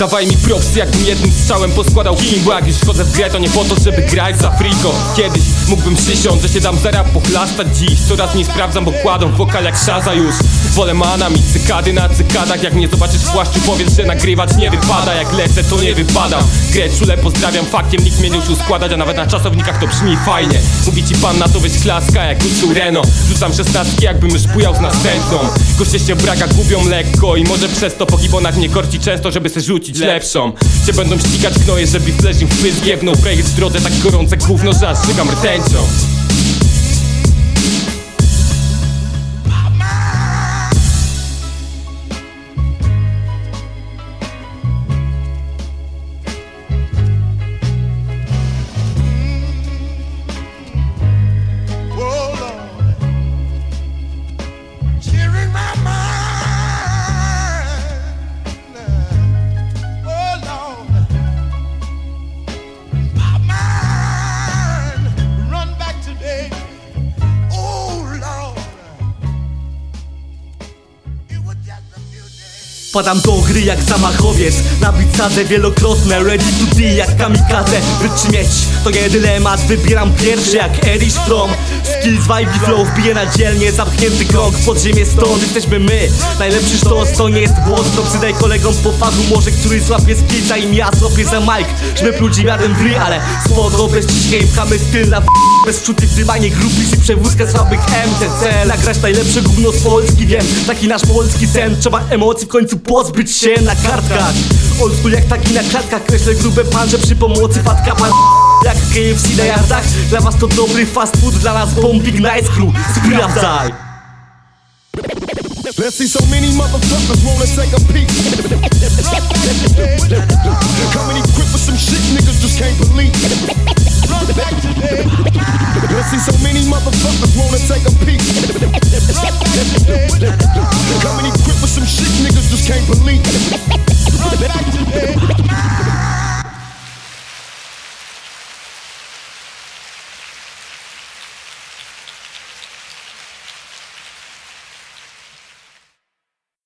Dawaj mi propsy jakbym jednym strzałem poskładał king Bo jak już wchodzę w grę to nie po to, żeby grać za friko. Kiedyś mógłbym przysiąc, że się dam za rap pochlastać. Dziś Coraz mniej sprawdzam, bo kładą wokal jak szaza już. Wolę mana mi cykady na cykadach. Jak mnie zobaczysz w płaszczu powiedz, że nagrywać nie wypada. Jak lecę to nie wypadam. Grę czule pozdrawiam fakkiem, nikt mnie nie uczył składać A nawet na czasownikach to brzmi fajnie. Mówi ci pan na to weź klaska jak uczył Reno. Rzucam szesnastki jakbym już bujał z następną. Goście się braga gubią lekko I może przez to po gibonach mnie korci często, żeby se rzucić lepszą. Cię będą ścigać gnoje, żeby w pysk jebnął Projekt w drodze? Tak gorące gówno, że aż rtęcią Padam do gry jak zamachowiec Nabić sadzę wielokrotne Ready to D jak kamikaze Być czy mieć to nie dylemat Wybieram pierwszy jak Erich From Skills, vibe i flow Wbiję na dzielnie Zamknięty krąg Podziemie stąd. Jesteśmy my Najlepszy sztos to nie jest głos To przydaj kolegom po fachu Może któryś złapie skillsa Im ja złapię za mic. Żmy ludzi wiadem w Ale spoko bez ciśnień Pchamy styl na bez wczuty wdymanie grupi i przewózka słabych MTC Nagrać najlepsze gówno z Polski, wiem Taki nasz polski sen. Trzeba emocji w końcu pozbyć się na kartkach Old school jak taki na klatkach Kreślę grube panże przy pomocy fatka pan Jak KFC na jardach Dla was to dobry fast food, dla nas bombing nice crew Sprawdzaj Let's see so many motherfuckers wanna take a peek. Coming equipped with some shit niggas just can't believe. Let's see so many motherfuckers wanna take a peek. Can't believe.